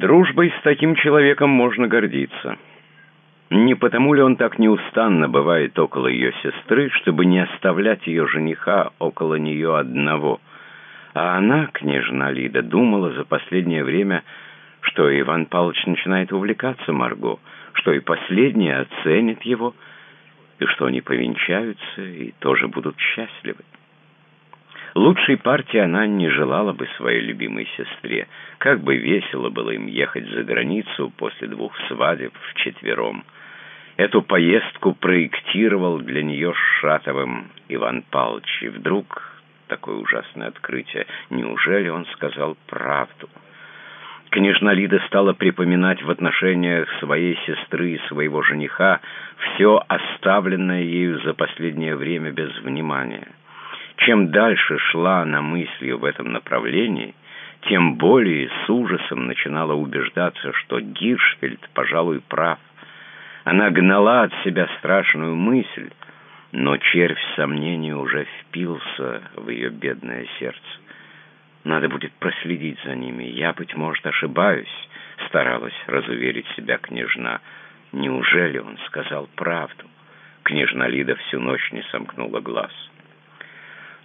Дружбой с таким человеком можно гордиться. Не потому ли он так неустанно бывает около ее сестры, чтобы не оставлять ее жениха около нее одного? А она, княжна Лида, думала за последнее время, что Иван Павлович начинает увлекаться Марго, что и последняя оценит его, и что они повенчаются и тоже будут счастливы. Лучшей партии она не желала бы своей любимой сестре. Как бы весело было им ехать за границу после двух свадеб вчетвером. Эту поездку проектировал для нее Шатовым Иван Павлович. И вдруг такое ужасное открытие. Неужели он сказал правду? Княжна Лида стала припоминать в отношениях своей сестры и своего жениха все оставленное ею за последнее время без внимания. Чем дальше шла она мыслью в этом направлении, тем более с ужасом начинала убеждаться, что Гиршфельд, пожалуй, прав. Она гнала от себя страшную мысль, но червь сомнения уже впился в ее бедное сердце. Надо будет проследить за ними. Я, быть может, ошибаюсь, старалась разуверить себя княжна. Неужели он сказал правду? Княжна Лида всю ночь не сомкнула глаз.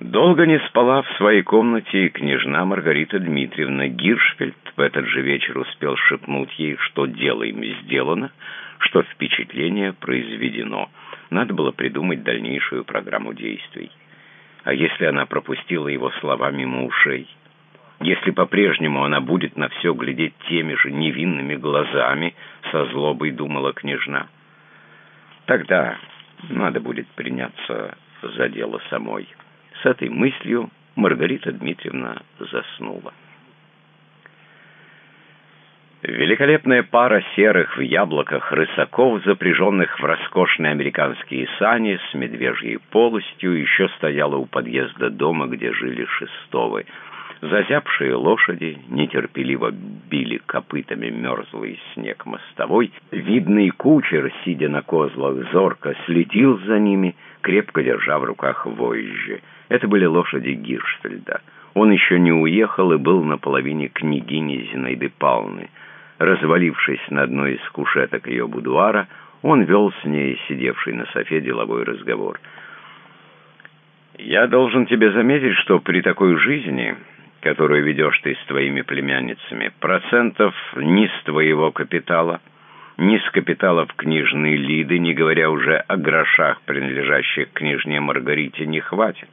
Долго не спала в своей комнате княжна Маргарита Дмитриевна Гиршфельд в этот же вечер успел шепнуть ей, что дело им сделано, что впечатление произведено. Надо было придумать дальнейшую программу действий. А если она пропустила его слова мимо ушей? Если по-прежнему она будет на все глядеть теми же невинными глазами, со злобой думала княжна, тогда надо будет приняться за дело самой. С этой мыслью Маргарита Дмитриевна заснула. Великолепная пара серых в яблоках рысаков, запряженных в роскошные американские сани с медвежьей полостью, еще стояла у подъезда дома, где жили Шестовы. Зазябшие лошади нетерпеливо били копытами мерзлый снег мостовой. Видный кучер, сидя на козлах, зорко следил за ними, крепко держа в руках вожжи. Это были лошади Гиршфельда. Он еще не уехал и был на половине княгини Зинаиды Павловны. Развалившись на одной из кушеток ее будуара, он вел с ней, сидевший на софе, деловой разговор. «Я должен тебе заметить, что при такой жизни, которую ведешь ты с твоими племянницами, процентов ни с твоего капитала, ни с капиталов книжной Лиды, не говоря уже о грошах, принадлежащих княжне Маргарите, не хватит»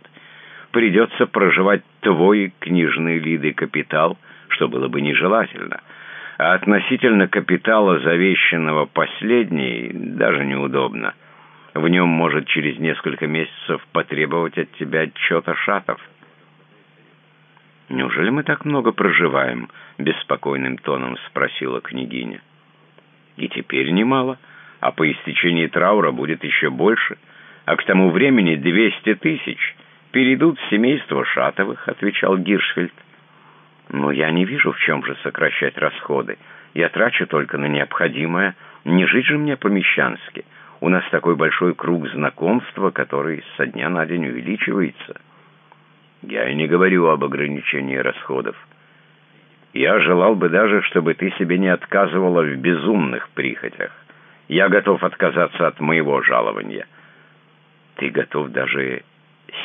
придется проживать твой книжный Лиды капитал, что было бы нежелательно. А относительно капитала, завещанного последней, даже неудобно. В нем может через несколько месяцев потребовать от тебя отчета шатов. «Неужели мы так много проживаем?» — беспокойным тоном спросила княгиня. «И теперь немало, а по истечении траура будет еще больше, а к тому времени двести тысяч» перейдут в семейство Шатовых», — отвечал Гиршфельд. «Но я не вижу, в чем же сокращать расходы. Я трачу только на необходимое. Не жить же мне по-мещански. У нас такой большой круг знакомства, который со дня на день увеличивается». «Я и не говорю об ограничении расходов. Я желал бы даже, чтобы ты себе не отказывала в безумных прихотях. Я готов отказаться от моего жалования». «Ты готов даже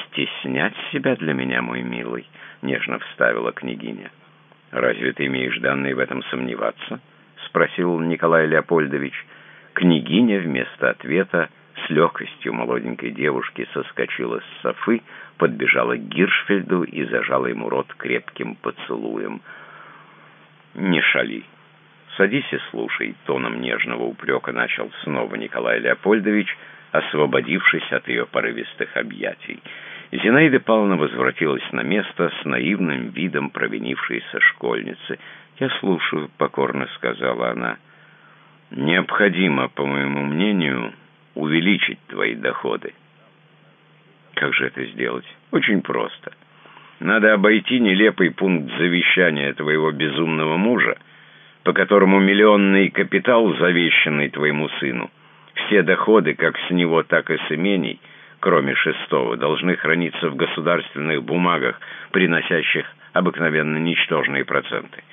стеснять себя для меня, мой милый?» — нежно вставила княгиня. «Разве ты имеешь данные в этом сомневаться?» — спросил Николай Леопольдович. Княгиня вместо ответа с легкостью молоденькой девушки соскочила с софы, подбежала к Гиршфельду и зажала ему рот крепким поцелуем. «Не шали. Садись и слушай», — тоном нежного упрека начал снова Николай Леопольдович, освободившись от ее порывистых объятий. Зинаида Павловна возвратилась на место с наивным видом провинившейся школьницы. «Я слушаю», — покорно сказала она. «Необходимо, по моему мнению, увеличить твои доходы». «Как же это сделать?» «Очень просто. Надо обойти нелепый пункт завещания твоего безумного мужа, по которому миллионный капитал, завещанный твоему сыну, все доходы, как с него, так и с имений — кроме шестого, должны храниться в государственных бумагах, приносящих обыкновенно ничтожные проценты.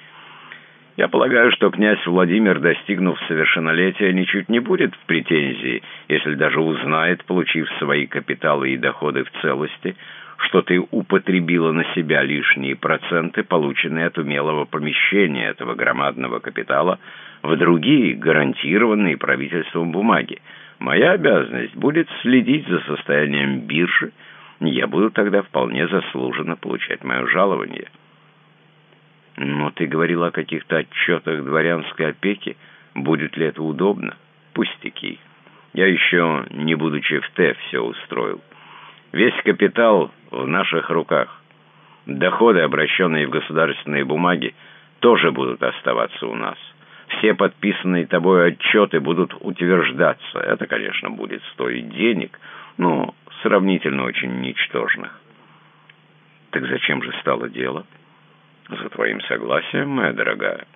Я полагаю, что князь Владимир, достигнув совершеннолетия, ничуть не будет в претензии, если даже узнает, получив свои капиталы и доходы в целости, что ты употребила на себя лишние проценты, полученные от умелого помещения этого громадного капитала в другие, гарантированные правительством бумаги. Моя обязанность будет следить за состоянием биржи, я буду тогда вполне заслуженно получать мое жалование». «Но ты говорил о каких-то отчетах дворянской опеки. Будет ли это удобно?» «Пустяки. Я еще, не будучи в Т, все устроил. Весь капитал в наших руках. Доходы, обращенные в государственные бумаги, тоже будут оставаться у нас. Все подписанные тобой отчеты будут утверждаться. Это, конечно, будет стоить денег, но сравнительно очень ничтожных». «Так зачем же стало дело?» «За твоим согласием, моя дорогая».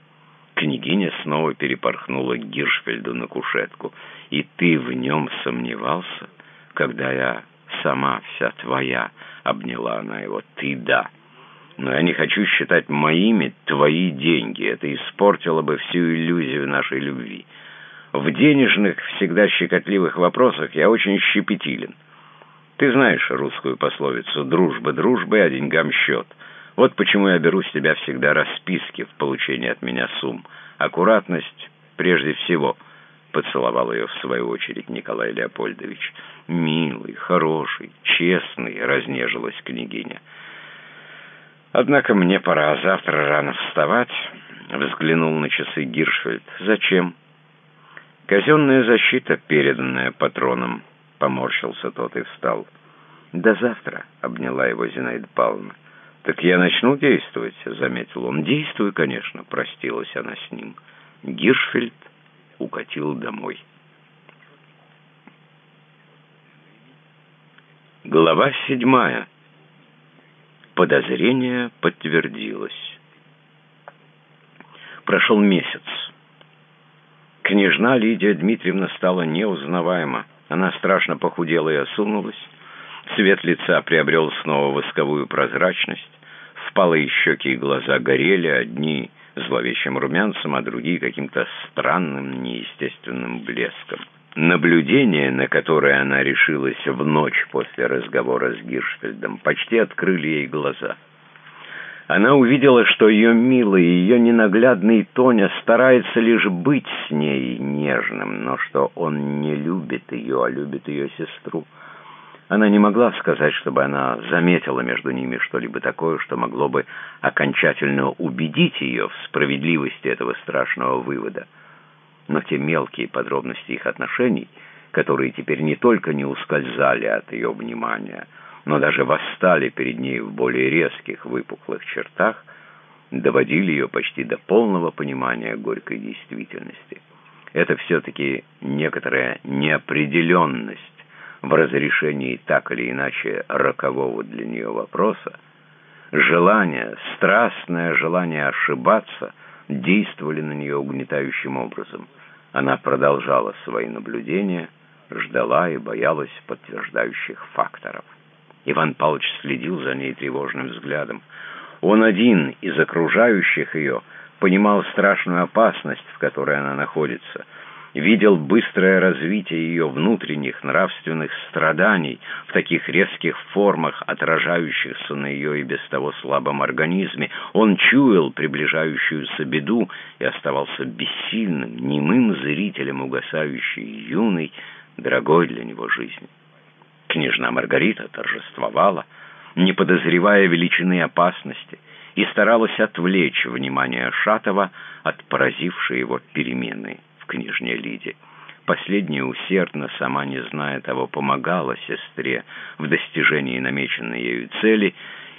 Княгиня снова перепорхнула Гиршфельду на кушетку. «И ты в нем сомневался, когда я сама вся твоя?» — обняла она его. «Ты да. Но я не хочу считать моими твои деньги. Это испортило бы всю иллюзию нашей любви. В денежных, всегда щекотливых вопросах я очень щепетилен. Ты знаешь русскую пословицу «дружба дружбы, а деньгам счет». Вот почему я беру с тебя всегда расписки в получении от меня сумм. Аккуратность прежде всего, — поцеловал ее в свою очередь Николай Леопольдович. Милый, хороший, честный, — разнежилась княгиня. Однако мне пора, завтра рано вставать, — взглянул на часы Гиршфельд. Зачем? Казенная защита, переданная патроном, — поморщился тот и встал. «До завтра», — обняла его Зинаида Павловна. «Так я начну действовать», — заметил он. «Действуй, конечно», — простилась она с ним. Гиршфельд укатил домой. Глава седьмая. Подозрение подтвердилось. Прошел месяц. Княжна Лидия Дмитриевна стала неузнаваема. Она страшно похудела и осунулась. Цвет лица приобрел снова восковую прозрачность. Впалые щеки и глаза горели, одни зловещим румянцем, а другие каким-то странным, неестественным блеском. Наблюдения, на которые она решилась в ночь после разговора с Гиршфельдом, почти открыли ей глаза. Она увидела, что ее милый, ее ненаглядный Тоня старается лишь быть с ней нежным, но что он не любит ее, а любит ее сестру. Она не могла сказать, чтобы она заметила между ними что-либо такое, что могло бы окончательно убедить ее в справедливости этого страшного вывода. Но те мелкие подробности их отношений, которые теперь не только не ускользали от ее внимания, но даже восстали перед ней в более резких выпуклых чертах, доводили ее почти до полного понимания горькой действительности. Это все-таки некоторая неопределенность, в разрешении так или иначе рокового для нее вопроса, желание, страстное желание ошибаться действовали на нее угнетающим образом. Она продолжала свои наблюдения, ждала и боялась подтверждающих факторов. Иван Павлович следил за ней тревожным взглядом. Он один из окружающих ее понимал страшную опасность, в которой она находится — видел быстрое развитие ее внутренних нравственных страданий в таких резких формах, отражающихся на ее и без того слабом организме. Он чуял приближающуюся беду и оставался бессильным, немым зрителем угасающей юной, дорогой для него жизни. Княжна Маргарита торжествовала, не подозревая величины опасности, и старалась отвлечь внимание Шатова от поразившей его перемены княжне Лиде. Последняя усердно, сама не зная того, помогала сестре в достижении намеченной ею цели,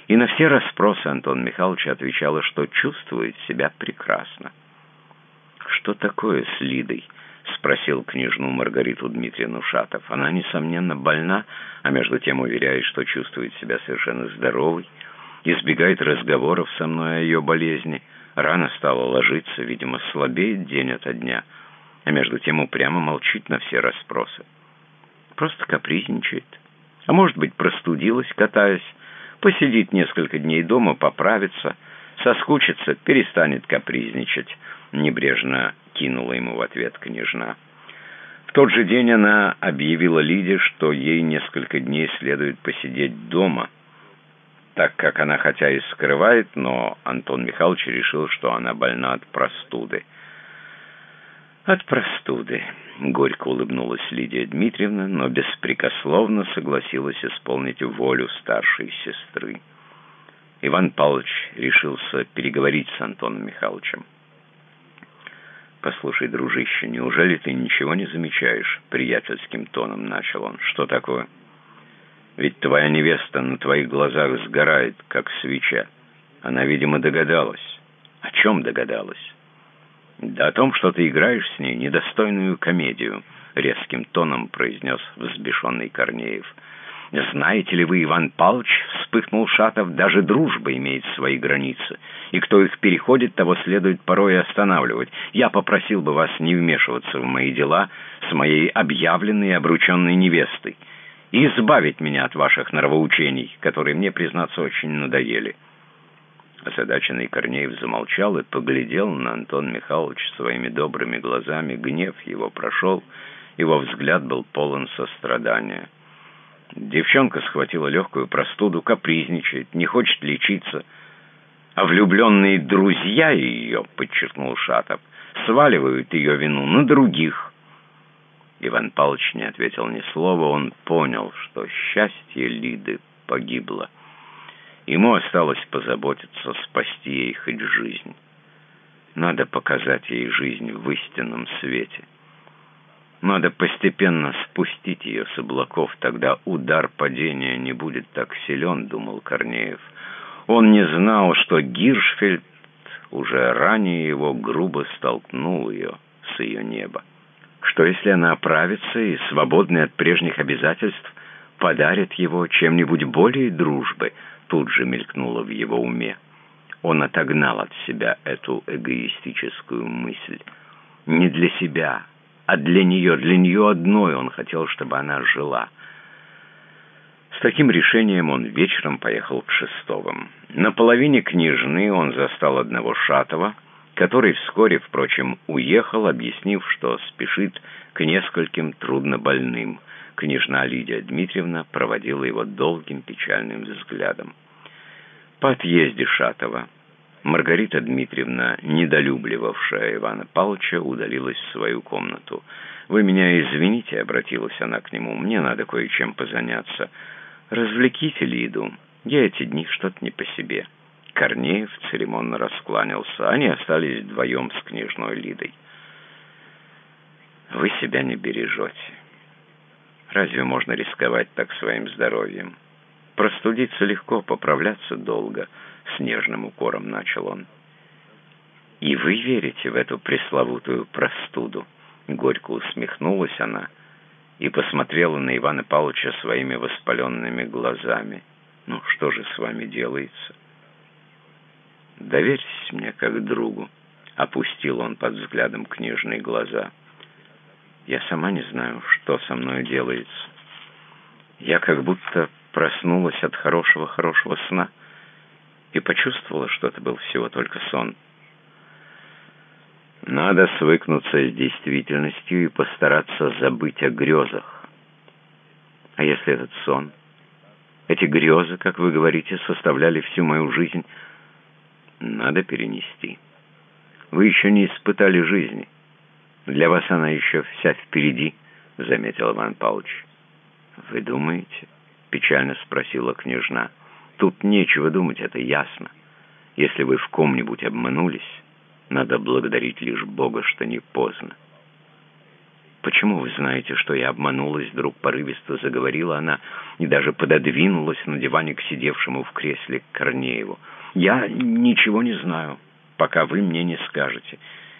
и на все расспросы Антон Михайлович отвечала, что чувствует себя прекрасно. «Что такое с Лидой?» — спросил княжну Маргариту Дмитриевну Шатов. «Она, несомненно, больна, а между тем уверяет, что чувствует себя совершенно здоровой, избегает разговоров со мной о ее болезни, рано стала ложиться, видимо, слабеет день ото дня» а между тем упрямо молчит на все расспросы. Просто капризничает. А может быть, простудилась, катаясь, посидит несколько дней дома, поправится, соскучится, перестанет капризничать. — небрежно кинула ему в ответ княжна. В тот же день она объявила Лиде, что ей несколько дней следует посидеть дома, так как она хотя и скрывает, но Антон Михайлович решил, что она больна от простуды. «От простуды», — горько улыбнулась Лидия Дмитриевна, но беспрекословно согласилась исполнить волю старшей сестры. Иван Павлович решился переговорить с Антоном Михайловичем. «Послушай, дружище, неужели ты ничего не замечаешь?» Приятельским тоном начал он. «Что такое? Ведь твоя невеста на твоих глазах сгорает, как свеча. Она, видимо, догадалась. О чем догадалась?» «Да о том, что ты играешь с ней недостойную комедию», — резким тоном произнес взбешенный Корнеев. «Знаете ли вы, Иван Павлович, — вспыхнул Шатов, — даже дружба имеет свои границы, и кто их переходит, того следует порой останавливать. Я попросил бы вас не вмешиваться в мои дела с моей объявленной и обрученной невестой и избавить меня от ваших нравоучений, которые мне, признаться, очень надоели». Озадаченный Корнеев замолчал и поглядел на Антон Михайлович своими добрыми глазами. Гнев его прошел, его взгляд был полон сострадания. Девчонка схватила легкую простуду, капризничает, не хочет лечиться. А влюбленные друзья ее, подчеркнул Шатов, сваливают ее вину на других. Иван Павлович не ответил ни слова, он понял, что счастье Лиды погибло. Ему осталось позаботиться, спасти ей хоть жизнь. Надо показать ей жизнь в истинном свете. Надо постепенно спустить ее с облаков, тогда удар падения не будет так силен, думал Корнеев. Он не знал, что Гиршфельд уже ранее его грубо столкнул ее с ее неба. Что если она оправится и, свободная от прежних обязательств, подарит его чем-нибудь более дружбы, тут же мелькнуло в его уме. Он отогнал от себя эту эгоистическую мысль. Не для себя, а для нее, для нее одной он хотел, чтобы она жила. С таким решением он вечером поехал к Шестовым. На половине княжны он застал одного Шатова, который вскоре, впрочем, уехал, объяснив, что спешит к нескольким труднобольным. Княжна Лидия Дмитриевна проводила его долгим печальным взглядом. По отъезде Шатова Маргарита Дмитриевна, недолюбливавшая Ивана Павловича, удалилась в свою комнату. «Вы меня извините», — обратилась она к нему, — «мне надо кое-чем позаняться. Развлеките Лиду. Я эти дни что-то не по себе». Корнеев церемонно раскланялся. Они остались вдвоем с княжной Лидой. «Вы себя не бережете. Разве можно рисковать так своим здоровьем? Простудиться легко, поправляться долго» с нежным укором начал он. «И вы верите в эту пресловутую простуду?» Горько усмехнулась она и посмотрела на Ивана Павловича своими воспаленными глазами. «Ну, что же с вами делается?» «Доверьтесь мне как другу», — опустил он под взглядом книжные глаза. «Я сама не знаю, что со мной делается. Я как будто проснулась от хорошего-хорошего сна» и почувствовала, что это был всего только сон. Надо свыкнуться с действительностью и постараться забыть о грезах. А если этот сон? Эти грезы, как вы говорите, составляли всю мою жизнь. Надо перенести. Вы еще не испытали жизни. Для вас она еще вся впереди, заметил Иван Павлович. Вы думаете? Печально спросила княжна. Тут нечего думать, это ясно. Если вы в ком-нибудь обманулись, надо благодарить лишь Бога, что не поздно. «Почему вы знаете, что я обманулась?» Вдруг порывисто заговорила она и даже пододвинулась на диване к сидевшему в кресле Корнееву. «Я ничего не знаю, пока вы мне не скажете.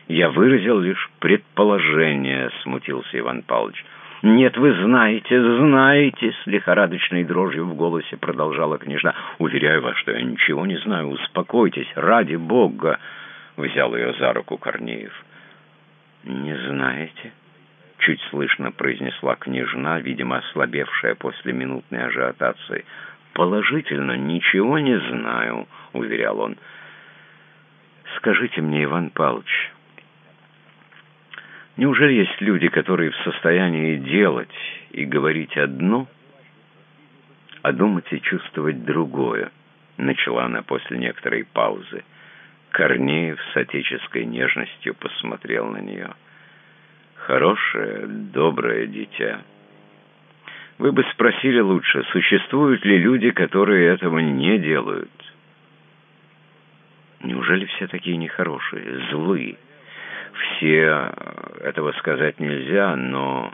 Я выразил лишь предположение», — смутился Иван Павлович. «Нет, вы знаете, знаете!» С лихорадочной дрожью в голосе продолжала княжна. «Уверяю вас, что я ничего не знаю. Успокойтесь, ради Бога!» Взял ее за руку Корнеев. «Не знаете?» Чуть слышно произнесла княжна, видимо, ослабевшая после минутной ажиотации. «Положительно, ничего не знаю», — уверял он. «Скажите мне, Иван Павлович, Неужели есть люди, которые в состоянии делать и говорить одно, а думать и чувствовать другое? Начала она после некоторой паузы. Корнеев с отеческой нежностью посмотрел на нее. «Хорошее, доброе дитя. Вы бы спросили лучше, существуют ли люди, которые этого не делают?» Неужели все такие нехорошие, злые? Все этого сказать нельзя, но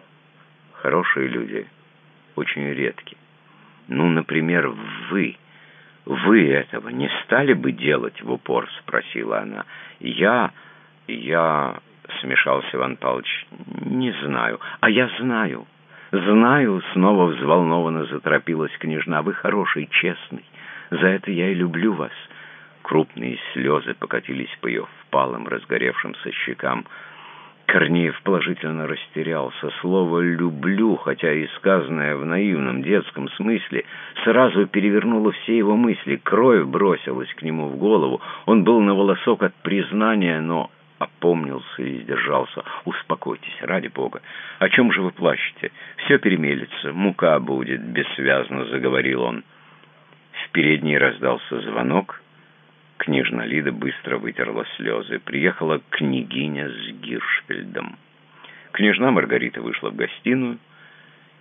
хорошие люди очень редки. Ну, например, вы. Вы этого не стали бы делать в упор, спросила она. Я... я... Смешался Иван Павлович. «Не знаю. А я знаю. Знаю!» Снова взволнованно заторопилась княжна. «Вы хороший, честный. За это я и люблю вас. Крупные слезы покатились по ее впалым, разгоревшимся щекам. Корнеев положительно растерялся. Слово «люблю», хотя и сказанное в наивном детском смысле, сразу перевернуло все его мысли. Кровь бросилась к нему в голову. Он был на волосок от признания, но опомнился и сдержался. «Успокойтесь, ради бога. О чем же вы плачете? Все перемелется, мука будет», — бессвязно заговорил он. В передней раздался звонок — Княжна Лида быстро вытерла слезы. Приехала княгиня с Гиршфельдом. Княжна Маргарита вышла в гостиную.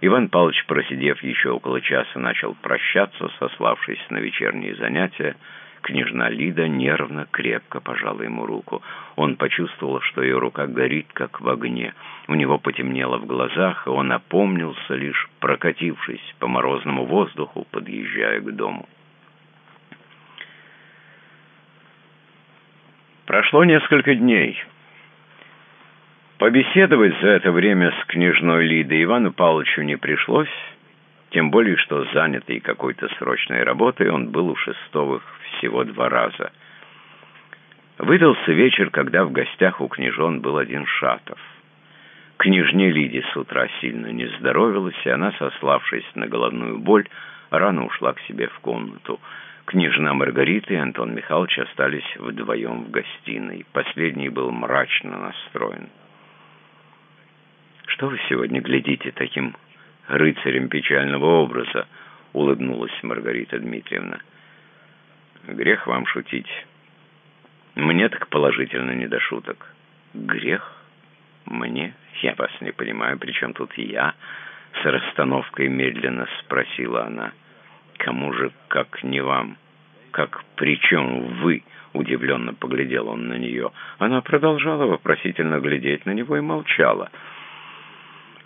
Иван Павлович, просидев еще около часа, начал прощаться, сославшись на вечерние занятия. Княжна Лида нервно, крепко пожала ему руку. Он почувствовал, что ее рука горит, как в огне. У него потемнело в глазах, и он опомнился, лишь прокатившись по морозному воздуху, подъезжая к дому. Прошло несколько дней. Побеседовать за это время с княжной Лидой Ивану Павловичу не пришлось, тем более, что занятый какой-то срочной работой он был у Шестовых всего два раза. Выдался вечер, когда в гостях у княжон был один Шатов. Княжне Лиде с утра сильно не здоровилась, и она, сославшись на головную боль, рано ушла к себе в комнату. Княжна Маргарита и Антон Михайлович остались вдвоем в гостиной. Последний был мрачно настроен. «Что вы сегодня глядите таким рыцарем печального образа?» — улыбнулась Маргарита Дмитриевна. «Грех вам шутить. Мне так положительно не до шуток». «Грех? Мне? Я вас не понимаю, при чем тут я?» С расстановкой медленно спросила она. «Кому же, как не вам?» «Как при чем вы?» — удивленно поглядел он на нее. Она продолжала вопросительно глядеть на него и молчала.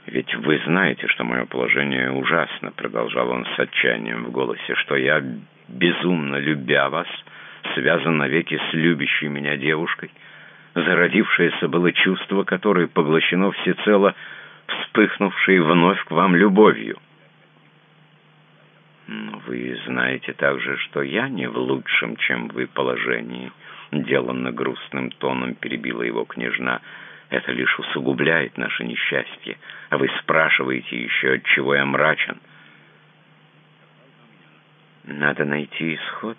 «Ведь вы знаете, что мое положение ужасно», — продолжал он с отчаянием в голосе, «что я, безумно любя вас, связан навеки с любящей меня девушкой. Зародившееся было чувство, которое поглощено всецело вспыхнувшей вновь к вам любовью». «Но вы знаете также, что я не в лучшем, чем вы, положении», — деланно грустным тоном перебила его княжна. «Это лишь усугубляет наше несчастье, а вы спрашиваете еще, от чего я мрачен». «Надо найти исход».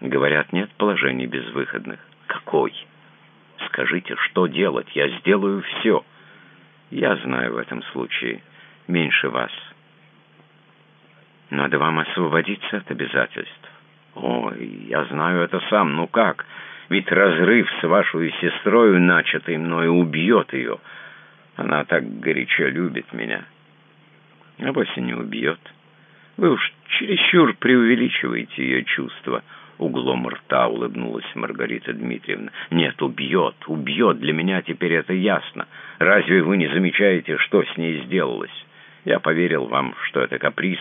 Говорят, нет положений безвыходных. Какой? Скажите, что делать? Я сделаю все. Я знаю в этом случае меньше вас». Надо вам освободиться от обязательств. Ой, я знаю это сам. Ну как? Ведь разрыв с вашей сестрой, начатый мной, убьет ее. Она так горячо любит меня. А вовсе не убьет. Вы уж чересчур преувеличиваете ее чувства. Углом рта улыбнулась Маргарита Дмитриевна. «Нет, убьет, убьет. Для меня теперь это ясно. Разве вы не замечаете, что с ней сделалось? Я поверил вам, что это каприз».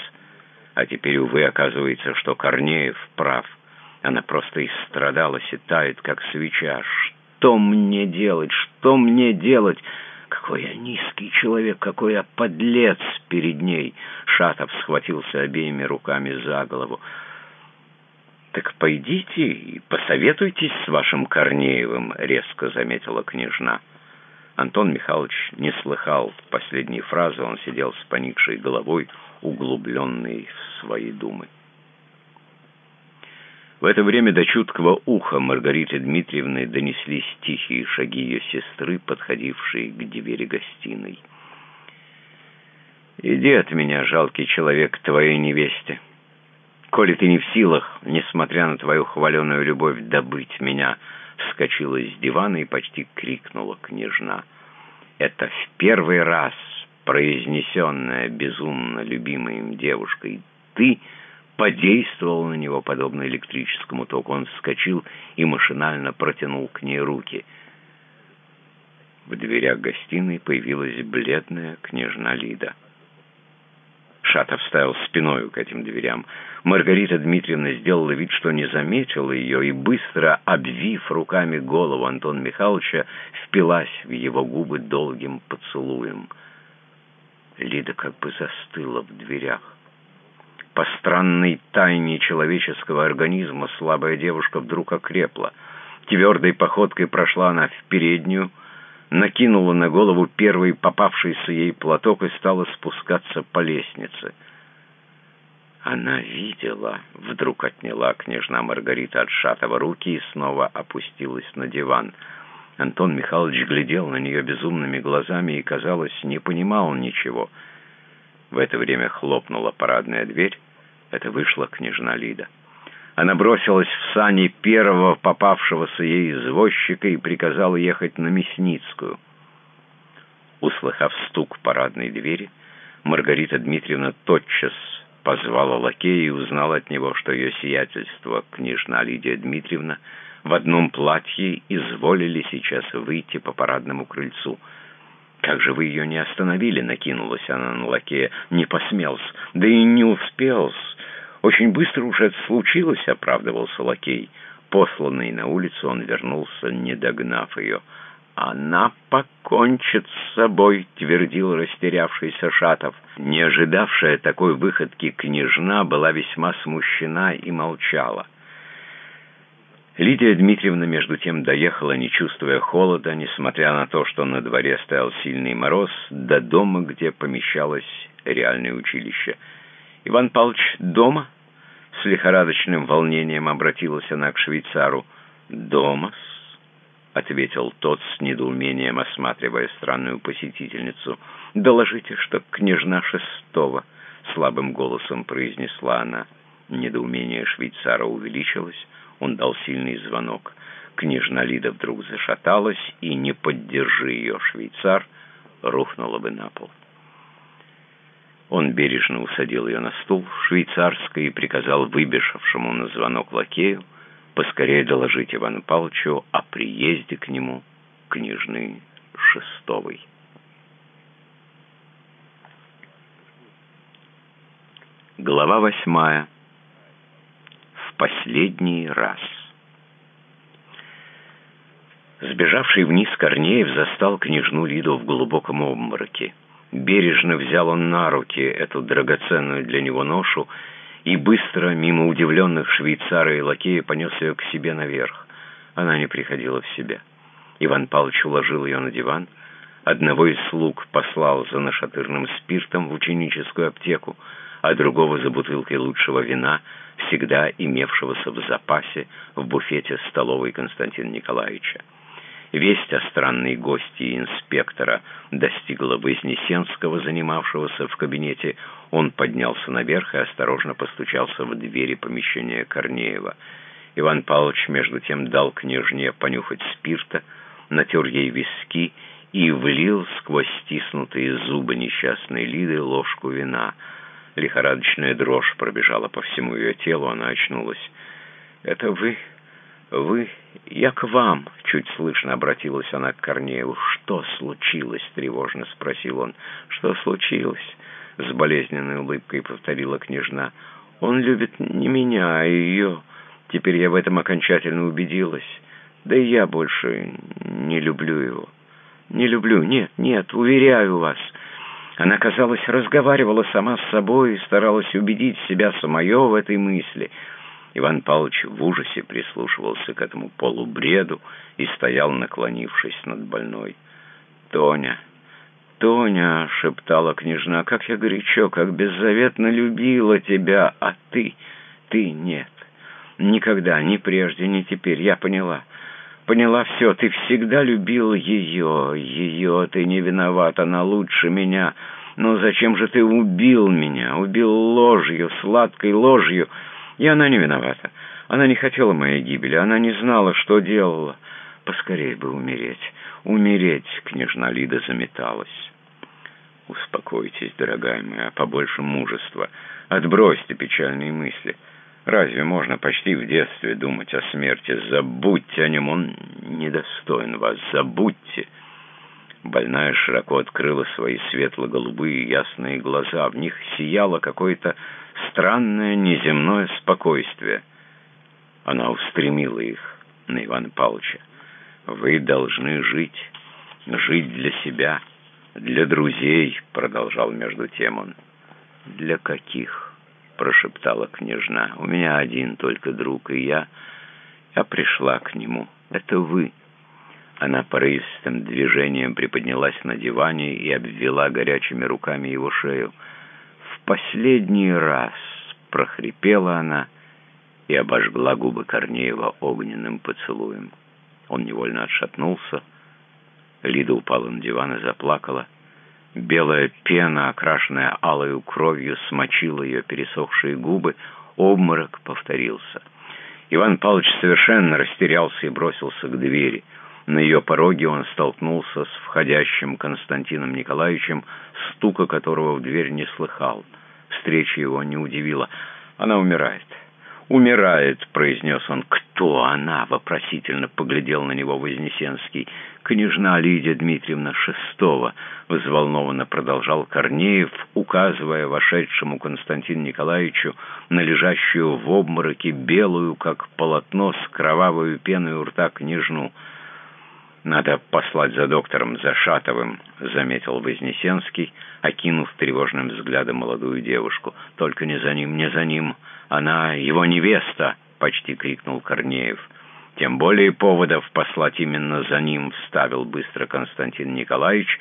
А теперь, увы, оказывается, что Корнеев прав. Она просто истрадалась и тает, как свеча. Что мне делать? Что мне делать? Какой я низкий человек, какой я подлец перед ней. Шатов схватился обеими руками за голову. «Так пойдите и посоветуйтесь с вашим Корнеевым», — резко заметила княжна. Антон Михайлович не слыхал последней фразы, он сидел с поникшей головой, углубленный в свои думы. В это время до чуткого уха Маргариты Дмитриевны донеслись тихие шаги ее сестры, подходившие к двери гостиной. «Иди от меня, жалкий человек, к твоей невесте. Коли ты не в силах, несмотря на твою хваленую любовь, добыть меня», вскочила с дивана и почти крикнула княжна. «Это в первый раз произнесенная безумно любимой им девушкой «ты» подействовал на него подобно электрическому току. Он вскочил и машинально протянул к ней руки. В дверях гостиной появилась бледная княжна Лида. Шатов вставил спиною к этим дверям. Маргарита Дмитриевна сделала вид, что не заметила ее, и быстро, обвив руками голову Антона Михайловича, впилась в его губы долгим поцелуем. Лида как бы застыла в дверях. По странной тайне человеческого организма слабая девушка вдруг окрепла. Твердой походкой прошла она в переднюю, накинула на голову первый попавшийся ей платок и стала спускаться по лестнице. Она видела, вдруг отняла княжна Маргарита от Шатова руки и снова опустилась на диван. Антон Михайлович глядел на нее безумными глазами и, казалось, не понимал ничего — в это время хлопнула парадная дверь. Это вышла княжна Лида. Она бросилась в сани первого попавшегося ей извозчика и приказала ехать на Мясницкую. Услыхав стук парадной двери, Маргарита Дмитриевна тотчас позвала лакея и узнала от него, что ее сиятельство, княжна Лидия Дмитриевна, в одном платье изволили сейчас выйти по парадному крыльцу — «Как же вы ее не остановили?» — накинулась она на лакея. «Не посмел Да и не успел Очень быстро уже это случилось», — оправдывался лакей. Посланный на улицу, он вернулся, не догнав ее. «Она покончит с собой», — твердил растерявшийся Шатов. Не ожидавшая такой выходки княжна была весьма смущена и молчала. Лидия Дмитриевна, между тем, доехала, не чувствуя холода, несмотря на то, что на дворе стоял сильный мороз, до дома, где помещалось реальное училище. «Иван Павлович дома?» С лихорадочным волнением обратилась она к швейцару. «Дома-с», — ответил тот с недоумением, осматривая странную посетительницу. «Доложите, что княжна шестого», — слабым голосом произнесла она. Недоумение швейцара увеличилось. Он дал сильный звонок. Княжна Лида вдруг зашаталась, и, не поддержи ее швейцар, рухнула бы на пол. Он бережно усадил ее на стул швейцарской и приказал выбежавшему на звонок лакею поскорее доложить Ивану Павловичу о приезде к нему княжны Шестовой. Глава восьмая последний раз. Сбежавший вниз Корнеев застал княжну Лиду в глубоком обмороке. Бережно взял он на руки эту драгоценную для него ношу и быстро, мимо удивленных швейцара и лакея, понес ее к себе наверх. Она не приходила в себя. Иван Павлович уложил ее на диван. Одного из слуг послал за нашатырным спиртом в ученическую аптеку, а другого за бутылкой лучшего вина — всегда имевшегося в запасе в буфете столовой Константина Николаевича. Весть о странной гости инспектора достигла Вознесенского, занимавшегося в кабинете. Он поднялся наверх и осторожно постучался в двери помещения Корнеева. Иван Павлович, между тем, дал княжне понюхать спирта, натер ей виски и влил сквозь стиснутые зубы несчастной Лиды ложку вина — Лихорадочная дрожь пробежала по всему ее телу, она очнулась. «Это вы? Вы? Я к вам!» — чуть слышно обратилась она к Корнееву. «Что случилось?» — тревожно спросил он. «Что случилось?» — с болезненной улыбкой повторила княжна. «Он любит не меня, а ее. Теперь я в этом окончательно убедилась. Да и я больше не люблю его. Не люблю. Нет, нет, уверяю вас». Она, казалось, разговаривала сама с собой и старалась убедить себя самое в этой мысли. Иван Павлович в ужасе прислушивался к этому полубреду и стоял, наклонившись над больной. «Тоня, Тоня!» — шептала княжна. «Как я горячо, как беззаветно любила тебя, а ты, ты нет. Никогда, ни прежде, ни теперь. Я поняла. Поняла все. Ты всегда любил ее. Ее. Ты не виноват. Она лучше меня. Но зачем же ты убил меня? Убил ложью, сладкой ложью. И она не виновата. Она не хотела моей гибели. Она не знала, что делала. Поскорей бы умереть. Умереть, княжна Лида заметалась. Успокойтесь, дорогая моя, побольше мужества. Отбросьте печальные мысли. Разве можно почти в детстве думать о смерти? Забудьте о нем, он недостоин вас. Забудьте. Больная широко открыла свои светло-голубые ясные глаза. В них сияло какое-то странное неземное спокойствие. Она устремила их на Ивана Павловича. «Вы должны жить, жить для себя, для друзей», — продолжал между тем он. «Для каких?» — прошептала княжна. «У меня один только друг, и я... Я пришла к нему. Это вы». Она порывистым движением приподнялась на диване и обвела горячими руками его шею. В последний раз прохрипела она и обожгла губы Корнеева огненным поцелуем. Он невольно отшатнулся. Лида упала на диван и заплакала. Белая пена, окрашенная алою кровью, смочила ее пересохшие губы. Обморок повторился. Иван Павлович совершенно растерялся и бросился к двери. На ее пороге он столкнулся с входящим Константином Николаевичем, стука которого в дверь не слыхал. Встреча его не удивила. «Она умирает». «Умирает», — произнес он. «Кто она?» — вопросительно поглядел на него Вознесенский. «Княжна Лидия Дмитриевна Шестова», — взволнованно продолжал Корнеев, указывая вошедшему Константину Николаевичу на лежащую в обмороке белую, как полотно, с кровавой пеной у рта княжну. «Надо послать за доктором, за Шатовым», — заметил Вознесенский, окинув тревожным взглядом молодую девушку. «Только не за ним, не за ним. Она его невеста!» — почти крикнул Корнеев. «Тем более поводов послать именно за ним», — вставил быстро Константин Николаевич,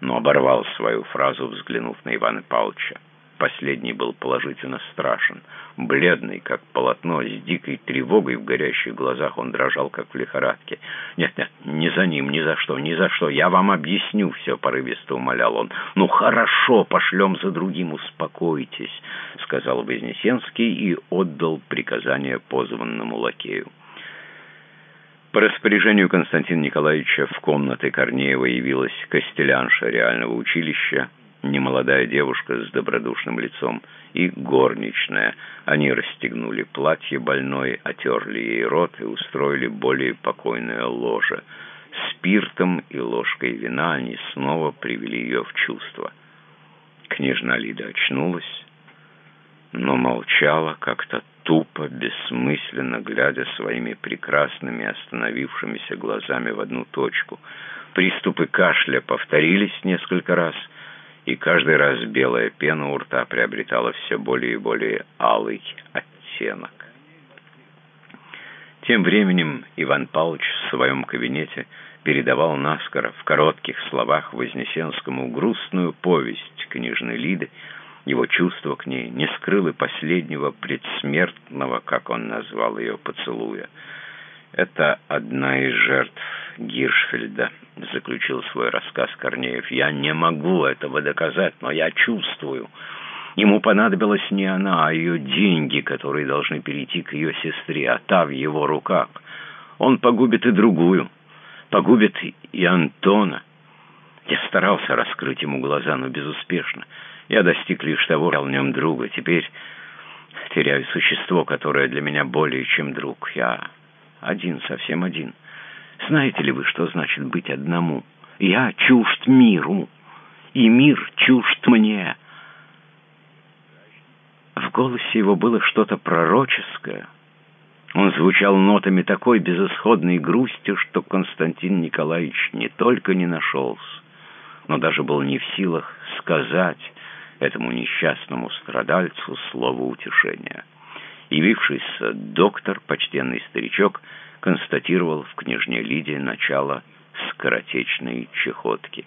но оборвал свою фразу, взглянув на Ивана Павловича. Последний был положительно страшен. Бледный, как полотно, с дикой тревогой в горящих глазах он дрожал, как в лихорадке. «Нет, нет, не за ним, ни за что, ни за что. Я вам объясню все», — порывисто умолял он. «Ну, хорошо, пошлем за другим, успокойтесь», — сказал Вознесенский и отдал приказание позванному лакею. По распоряжению Константина Николаевича в комнаты Корнеева явилась костелянша реального училища, немолодая девушка с добродушным лицом и горничная. Они расстегнули платье больной, отерли ей рот и устроили более покойное ложе. Спиртом и ложкой вина они снова привели ее в чувство. Княжна Лида очнулась, но молчала как-то тупо, бессмысленно, глядя своими прекрасными остановившимися глазами в одну точку. Приступы кашля повторились несколько раз — и каждый раз белая пена у рта приобретала все более и более алый оттенок. Тем временем Иван Павлович в своем кабинете передавал наскоро в коротких словах Вознесенскому грустную повесть книжной Лиды, его чувство к ней не скрыл и последнего предсмертного, как он назвал ее, поцелуя. Это одна из жертв Гиршфельда, заключил свой рассказ Корнеев. Я не могу этого доказать, но я чувствую. Ему понадобилась не она, а ее деньги, которые должны перейти к ее сестре, а та в его руках. Он погубит и другую, погубит и Антона. Я старался раскрыть ему глаза, но безуспешно. Я достиг лишь того, что в нем друга. Теперь теряю существо, которое для меня более чем друг. Я один, совсем один. Знаете ли вы, что значит быть одному? Я чужд миру, и мир чужд мне. В голосе его было что-то пророческое. Он звучал нотами такой безысходной грусти, что Константин Николаевич не только не нашелся, но даже был не в силах сказать этому несчастному страдальцу слово утешения. Явившийся доктор, почтенный старичок, констатировал в княжне Лидии начало скоротечной чехотки.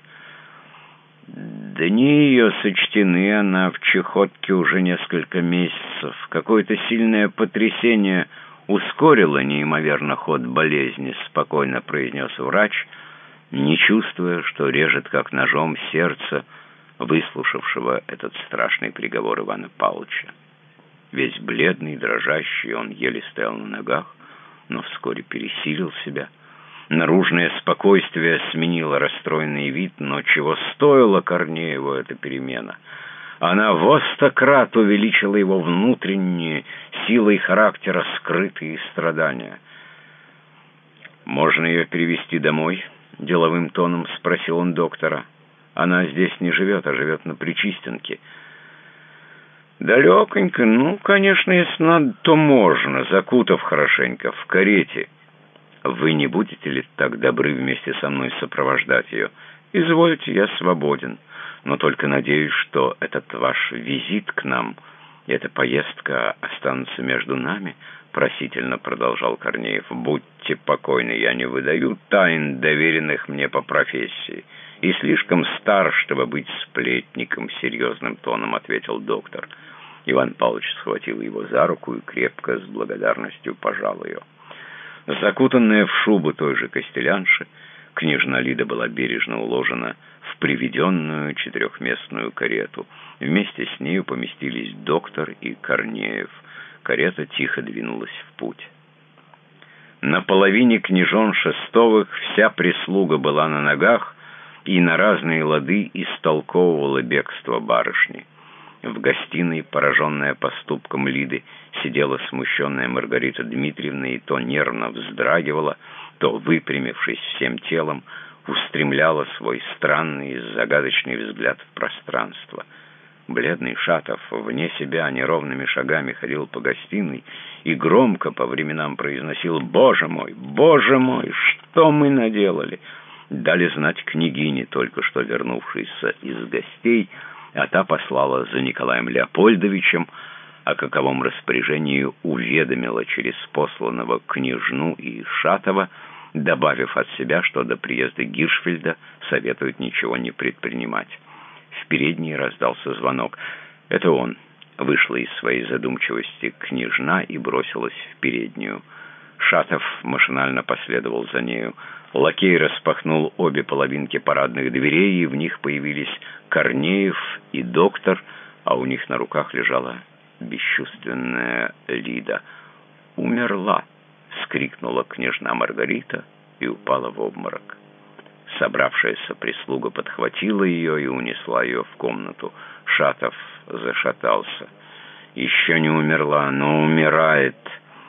Дни ее сочтены, она в чехотке уже несколько месяцев. Какое-то сильное потрясение ускорило неимоверно ход болезни, спокойно произнес врач, не чувствуя, что режет как ножом сердце выслушавшего этот страшный приговор Ивана Павловича. Весь бледный, дрожащий, он еле стоял на ногах, но вскоре пересилил себя. Наружное спокойствие сменило расстроенный вид, но чего стоила Корнееву эта перемена — она во сто крат увеличила его внутренние, силой характера скрытые страдания. «Можно ее перевести домой?» — деловым тоном спросил он доктора. «Она здесь не живет, а живет на Причистенке». «Далеконько? Ну, конечно, если надо, то можно, закутав хорошенько, в карете. Вы не будете ли так добры вместе со мной сопровождать ее? Извольте, я свободен» но только надеюсь, что этот ваш визит к нам эта поездка останутся между нами», — просительно продолжал Корнеев. «Будьте покойны, я не выдаю тайн, доверенных мне по профессии, и слишком стар, чтобы быть сплетником», — серьезным тоном ответил доктор. Иван Павлович схватил его за руку и крепко с благодарностью пожал ее. Закутанная в шубу той же костелянши, княжна Лида была бережно уложена в приведенную четырехместную карету. Вместе с нею поместились доктор и Корнеев. Карета тихо двинулась в путь. На половине княжон Шестовых вся прислуга была на ногах и на разные лады истолковывала бегство барышни. В гостиной, пораженная поступком Лиды, сидела смущенная Маргарита Дмитриевна и то нервно вздрагивала, то, выпрямившись всем телом, устремляла свой странный загадочный взгляд в пространство. Бледный Шатов вне себя неровными шагами ходил по гостиной и громко по временам произносил «Боже мой! Боже мой! Что мы наделали?» Дали знать княгине, только что вернувшейся из гостей, а та послала за Николаем Леопольдовичем, о каковом распоряжении уведомила через посланного княжну и Шатова, добавив от себя, что до приезда Гиршфельда советует ничего не предпринимать. В передней раздался звонок. Это он. Вышла из своей задумчивости княжна и бросилась в переднюю. Шатов машинально последовал за нею. Лакей распахнул обе половинки парадных дверей, и в них появились Корнеев и доктор, а у них на руках лежала бесчувственная Лида. «Умерла!» — скрикнула княжна Маргарита и упала в обморок. Собравшаяся прислуга подхватила ее и унесла ее в комнату. Шатов зашатался. «Еще не умерла, но умирает!»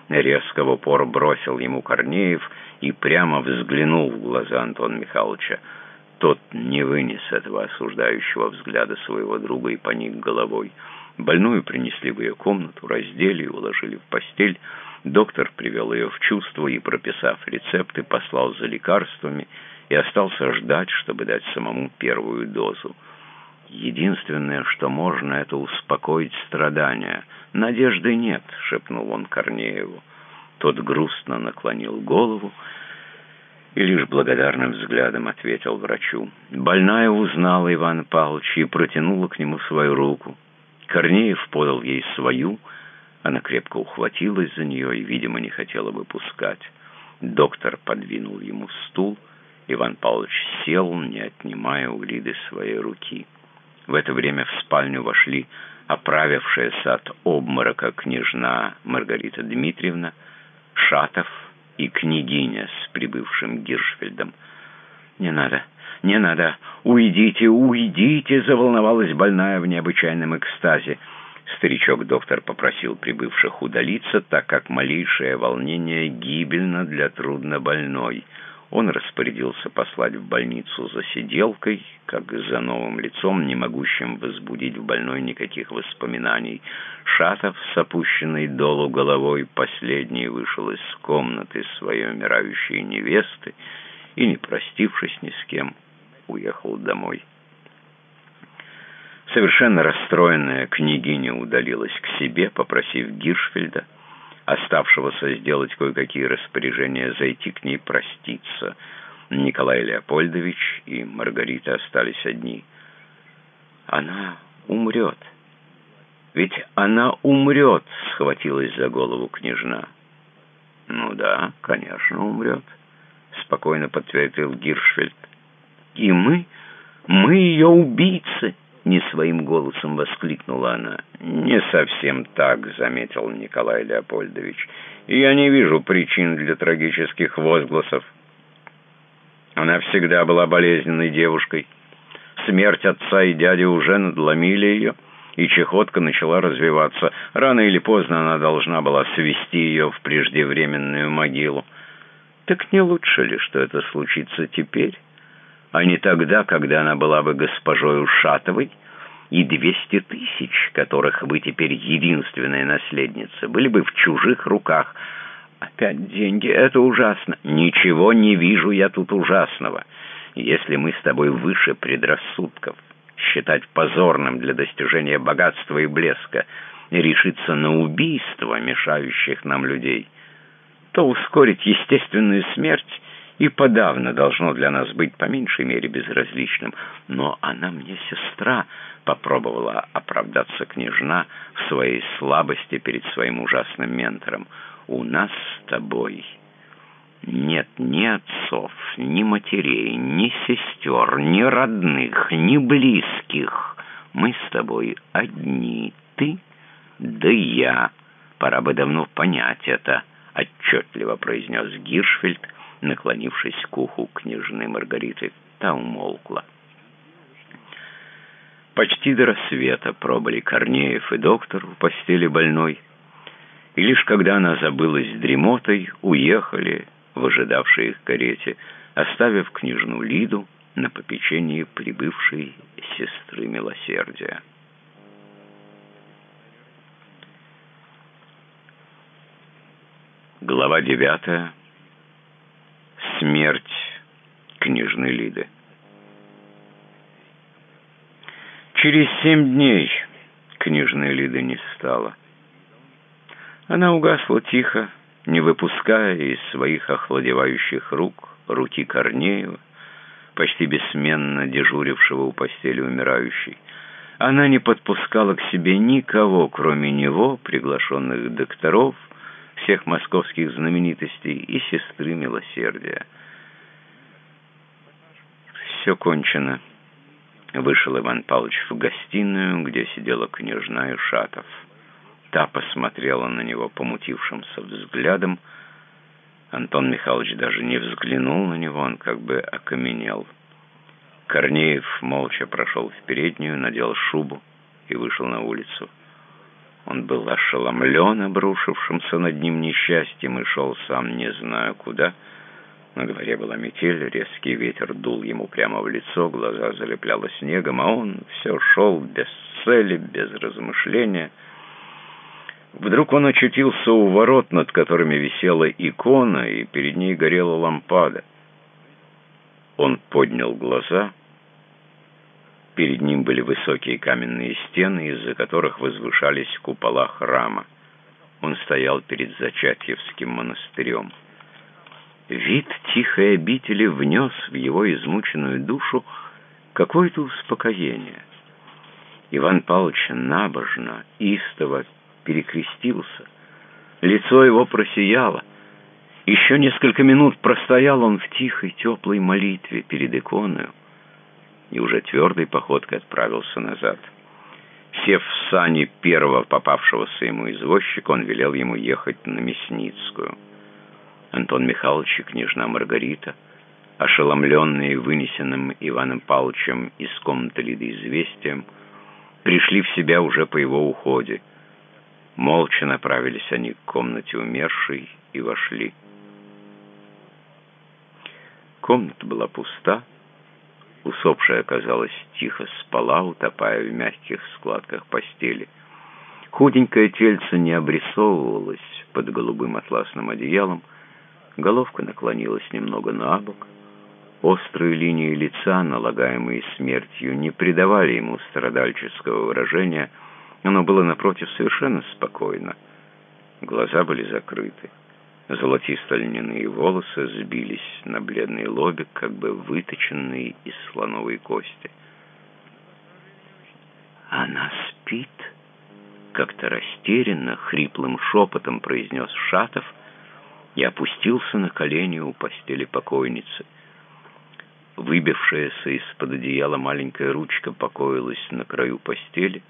Резко в упор бросил ему Корнеев и прямо взглянул в глаза Антона Михайловича. Тот не вынес этого осуждающего взгляда своего друга и поник головой. Больную принесли в ее комнату, раздели и уложили в постель. Доктор привел ее в чувство и, прописав рецепты, послал за лекарствами и остался ждать, чтобы дать самому первую дозу. «Единственное, что можно, это успокоить страдания. Надежды нет», — шепнул он Корнееву. Тот грустно наклонил голову и лишь благодарным взглядом ответил врачу. Больная узнала Ивана Павловича и протянула к нему свою руку. Корнеев подал ей свою, — она крепко ухватилась за нее и, видимо, не хотела выпускать. Доктор подвинул ему стул. Иван Павлович сел, не отнимая у Лиды своей руки. В это время в спальню вошли оправившаяся от обморока княжна Маргарита Дмитриевна, Шатов и княгиня с прибывшим Гиршфельдом. «Не надо, не надо! Уйдите, уйдите!» — заволновалась больная в необычайном экстазе. Старичок-доктор попросил прибывших удалиться, так как малейшее волнение гибельно для труднобольной. Он распорядился послать в больницу за сиделкой, как за новым лицом, не могущим возбудить в больной никаких воспоминаний. Шатов с опущенной долу головой последний вышел из комнаты своей умирающей невесты и, не простившись ни с кем, уехал домой. Совершенно расстроенная княгиня удалилась к себе, попросив Гиршфельда, оставшегося сделать кое-какие распоряжения, зайти к ней проститься. Николай Леопольдович и Маргарита остались одни. «Она умрет. Ведь она умрет!» — схватилась за голову княжна. «Ну да, конечно, умрет», — спокойно подтвердил Гиршфельд. «И мы, мы ее убийцы!» — не своим голосом воскликнула она. «Не совсем так», — заметил Николай Леопольдович. «Я не вижу причин для трагических возгласов. Она всегда была болезненной девушкой. Смерть отца и дяди уже надломили ее» и чехотка начала развиваться. Рано или поздно она должна была свести ее в преждевременную могилу. Так не лучше ли, что это случится теперь, а не тогда, когда она была бы госпожой Ушатовой, и двести тысяч, которых вы теперь единственная наследница, были бы в чужих руках. Опять деньги — это ужасно. Ничего не вижу я тут ужасного. Если мы с тобой выше предрассудков, считать позорным для достижения богатства и блеска, и решиться на убийство мешающих нам людей, то ускорить естественную смерть и подавно должно для нас быть по меньшей мере безразличным. Но она мне сестра, — попробовала оправдаться княжна в своей слабости перед своим ужасным ментором. У нас с тобой нет ни отцов, ни матерей, ни сестер, ни родных, ни близких. Мы с тобой одни, ты да я. Пора бы давно понять это, отчетливо произнес Гиршфельд, наклонившись к уху княжны Маргариты. Та умолкла. Почти до рассвета пробыли Корнеев и доктор в постели больной, и лишь когда она забылась дремотой, уехали в ожидавшей их карете, оставив княжну Лиду на попечении прибывшей сестры милосердия. Глава девятая. Смерть княжны Лиды. Через семь дней княжны Лиды не стало. Она угасла тихо, не выпуская из своих охладевающих рук руки Корнеева, почти бессменно дежурившего у постели умирающей. Она не подпускала к себе никого, кроме него, приглашенных докторов, всех московских знаменитостей и сестры милосердия. Все кончено. Вышел Иван Павлович в гостиную, где сидела княжна и Шатов. Та посмотрела на него помутившимся взглядом. Антон Михайлович даже не взглянул на него, он как бы окаменел. Корнеев молча прошел в переднюю, надел шубу и вышел на улицу. Он был ошеломлен обрушившимся над ним несчастьем и шел сам не знаю куда. На дворе была метель, резкий ветер дул ему прямо в лицо, глаза залепляло снегом, а он все шел без цели, без размышления — Вдруг он очутился у ворот, над которыми висела икона, и перед ней горела лампада. Он поднял глаза. Перед ним были высокие каменные стены, из-за которых возвышались купола храма. Он стоял перед Зачатьевским монастырем. Вид тихой обители внес в его измученную душу какое-то успокоение. Иван Павлович набожно, истово перекрестился. Лицо его просияло. Еще несколько минут простоял он в тихой, теплой молитве перед иконою и уже твердой походкой отправился назад. Сев в сани первого попавшегося ему извозчика, он велел ему ехать на Мясницкую. Антон Михайлович и княжна Маргарита, ошеломленные вынесенным Иваном Павловичем из комнаты Лиды известием, пришли в себя уже по его уходе — Молча направились они к комнате умершей и вошли. Комната была пуста. Усопшая, казалось, тихо спала, утопая в мягких складках постели. Худенькое тельце не обрисовывалось под голубым атласным одеялом. Головка наклонилась немного на бок. Острые линии лица, налагаемые смертью, не придавали ему страдальческого выражения — оно было, напротив, совершенно спокойно. Глаза были закрыты. Золотисто-льняные волосы сбились на бледный лобик, как бы выточенные из слоновой кости. «Она спит?» — как-то растерянно, хриплым шепотом произнес Шатов, и опустился на колени у постели покойницы. Выбившаяся из-под одеяла маленькая ручка покоилась на краю постели.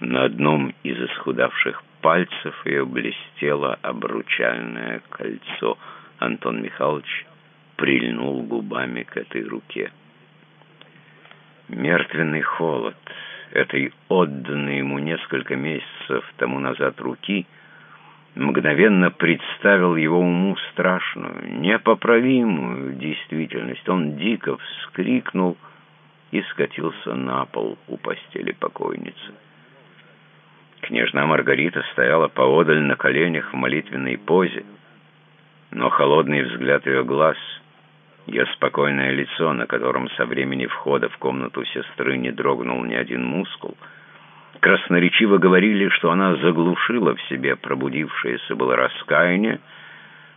На одном из исхудавших пальцев ее блестело обручальное кольцо. Антон Михайлович прильнул губами к этой руке. Мертвенный холод этой отданной ему несколько месяцев тому назад руки мгновенно представил его уму страшную, непоправимую действительность. Он дико вскрикнул и скатился на пол у постели покойницы. Княжна Маргарита стояла поодаль на коленях в молитвенной позе, но холодный взгляд ее глаз, ее спокойное лицо, на котором со времени входа в комнату сестры не дрогнул ни один мускул, красноречиво говорили, что она заглушила в себе пробудившееся было раскаяние,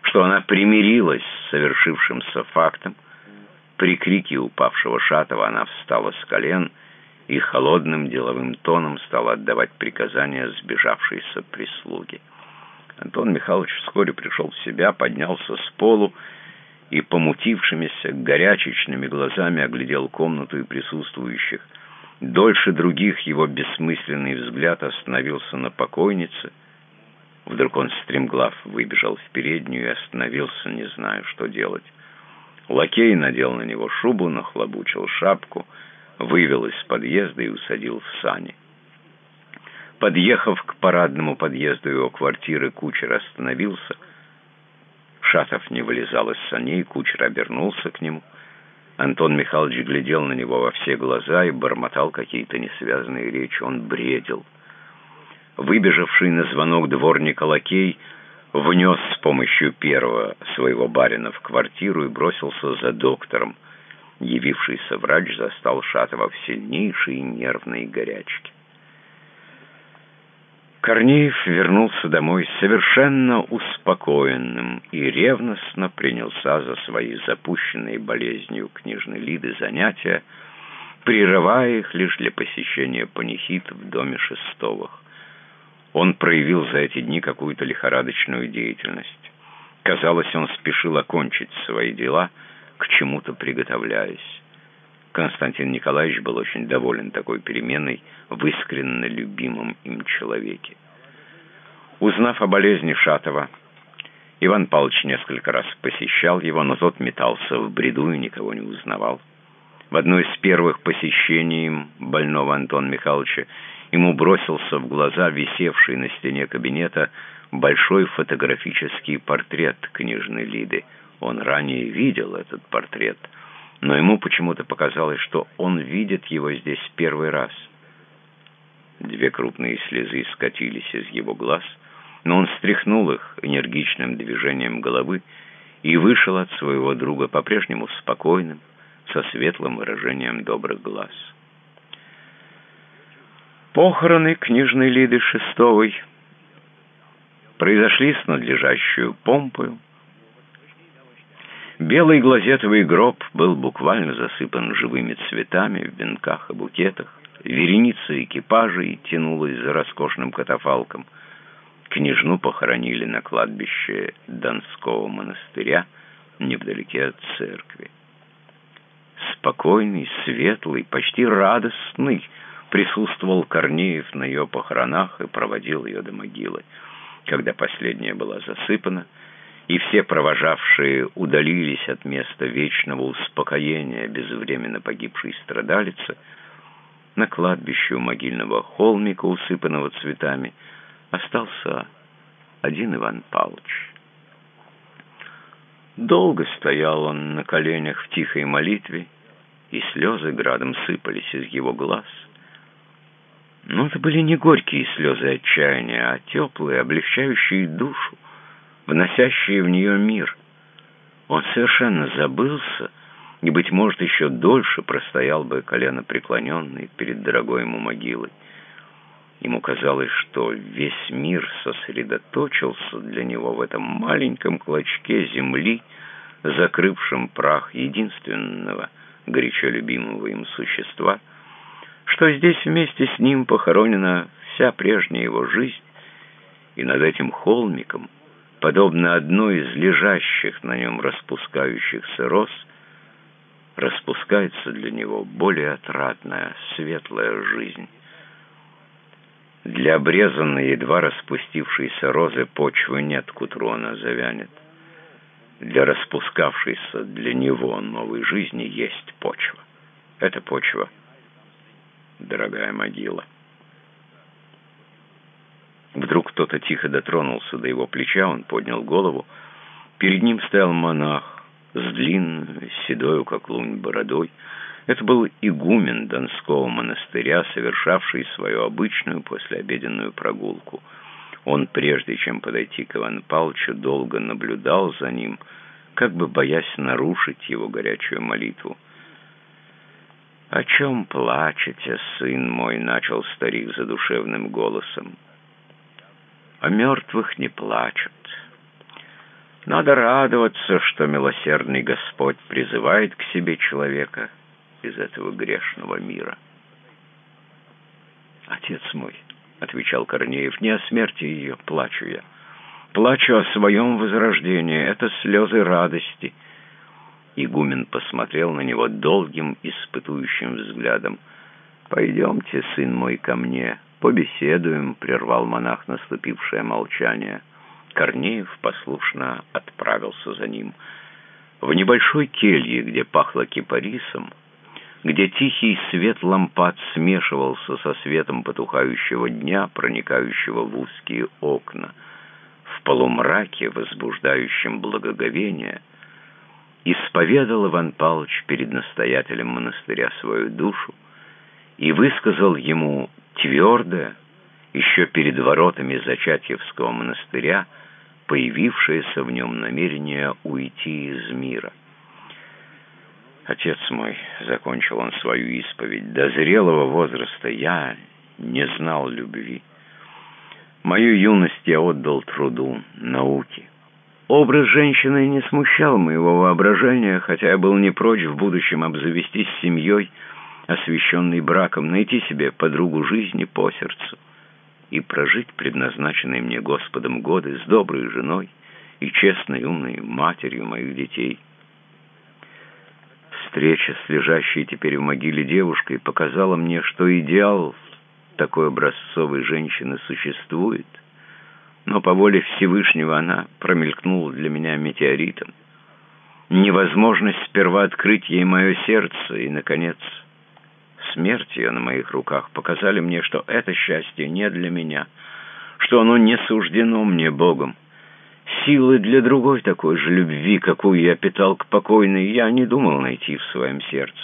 что она примирилась с совершившимся фактом. При крике упавшего Шатова она встала с колен и холодным деловым тоном стала отдавать приказания сбежавшейся прислуги. Антон Михайлович вскоре пришел в себя, поднялся с полу и помутившимися горячечными глазами оглядел комнату и присутствующих. Дольше других его бессмысленный взгляд остановился на покойнице. Вдруг он стремглав выбежал в переднюю и остановился, не зная, что делать. Лакей надел на него шубу, нахлобучил шапку — вывел из подъезда и усадил в сани. Подъехав к парадному подъезду его квартиры, кучер остановился. Шатов не вылезал из саней, кучер обернулся к нему. Антон Михайлович глядел на него во все глаза и бормотал какие-то несвязанные речи. Он бредил. Выбежавший на звонок дворник лакей внес с помощью первого своего барина в квартиру и бросился за доктором. Явившийся врач застал Шатова в сильнейшей нервной горячке. Корнеев вернулся домой совершенно успокоенным и ревностно принялся за свои запущенные болезнью книжной Лиды занятия, прерывая их лишь для посещения панихид в доме Шестовых. Он проявил за эти дни какую-то лихорадочную деятельность. Казалось, он спешил окончить свои дела — к чему-то приготовляясь. Константин Николаевич был очень доволен такой переменой в искренне любимом им человеке. Узнав о болезни Шатова, Иван Павлович несколько раз посещал его, но тот метался в бреду и никого не узнавал. В одно из первых посещений больного Антона Михайловича ему бросился в глаза висевший на стене кабинета большой фотографический портрет княжны Лиды – он ранее видел этот портрет, но ему почему-то показалось, что он видит его здесь первый раз. Две крупные слезы скатились из его глаз, но он стряхнул их энергичным движением головы и вышел от своего друга по-прежнему спокойным, со светлым выражением добрых глаз. Похороны книжной Лиды Шестовой произошли с надлежащую помпою, Белый глазетовый гроб был буквально засыпан живыми цветами в венках и букетах. Вереница экипажей тянулась за роскошным катафалком. Княжну похоронили на кладбище Донского монастыря, невдалеке от церкви. Спокойный, светлый, почти радостный присутствовал Корнеев на ее похоронах и проводил ее до могилы. Когда последняя была засыпана, и все провожавшие удалились от места вечного успокоения безвременно погибшей страдалицы, на кладбище у могильного холмика, усыпанного цветами, остался один Иван Павлович. Долго стоял он на коленях в тихой молитве, и слезы градом сыпались из его глаз. Но это были не горькие слезы отчаяния, а теплые, облегчающие душу вносящие в нее мир. Он совершенно забылся, и, быть может, еще дольше простоял бы колено преклоненный перед дорогой ему могилой. Ему казалось, что весь мир сосредоточился для него в этом маленьком клочке земли, закрывшем прах единственного, горячо любимого им существа, что здесь вместе с ним похоронена вся прежняя его жизнь, и над этим холмиком — подобно одной из лежащих на нем распускающихся роз, распускается для него более отрадная, светлая жизнь. Для обрезанной, едва распустившейся розы почвы нет, к утру она завянет. Для распускавшейся для него новой жизни есть почва. Это почва — дорогая могила. Вдруг кто-то тихо дотронулся до его плеча, он поднял голову. Перед ним стоял монах с длинной, седою, как лунь, бородой. Это был игумен Донского монастыря, совершавший свою обычную послеобеденную прогулку. Он, прежде чем подойти к Ивану Павловичу, долго наблюдал за ним, как бы боясь нарушить его горячую молитву. «О чем плачете, сын мой?» — начал старик задушевным голосом. «О мертвых не плачут. Надо радоваться, что милосердный Господь призывает к себе человека» из этого грешного мира. «Отец мой», — отвечал Корнеев, — «не о смерти ее плачу я. Плачу о своем возрождении. Это слезы радости». Игумен посмотрел на него долгим, испытующим взглядом. «Пойдемте, сын мой, ко мне, побеседуем», — прервал монах наступившее молчание. Корнеев послушно отправился за ним. В небольшой келье, где пахло кипарисом, где тихий свет лампад смешивался со светом потухающего дня, проникающего в узкие окна. В полумраке, возбуждающем благоговение, исповедал Иван Павлович перед настоятелем монастыря свою душу и высказал ему твердое, еще перед воротами Зачатьевского монастыря, появившееся в нем намерение уйти из мира. «Отец мой», — закончил он свою исповедь, — «до зрелого возраста я не знал любви. Мою юность я отдал труду, науке. Образ женщины не смущал моего воображения, хотя я был не прочь в будущем обзавестись семьей, освященной браком, найти себе подругу жизни по сердцу и прожить предназначенные мне Господом годы с доброй женой и честной умной матерью моих детей». Встреча с лежащей теперь в могиле девушкой показала мне, что идеал такой образцовой женщины существует, но по воле Всевышнего она промелькнула для меня метеоритом. Невозможность сперва открыть ей мое сердце и, наконец, смерть ее на моих руках показали мне, что это счастье не для меня, что оно не суждено мне Богом силы для другой такой же любви, какую я питал к покойной, я не думал найти в своем сердце.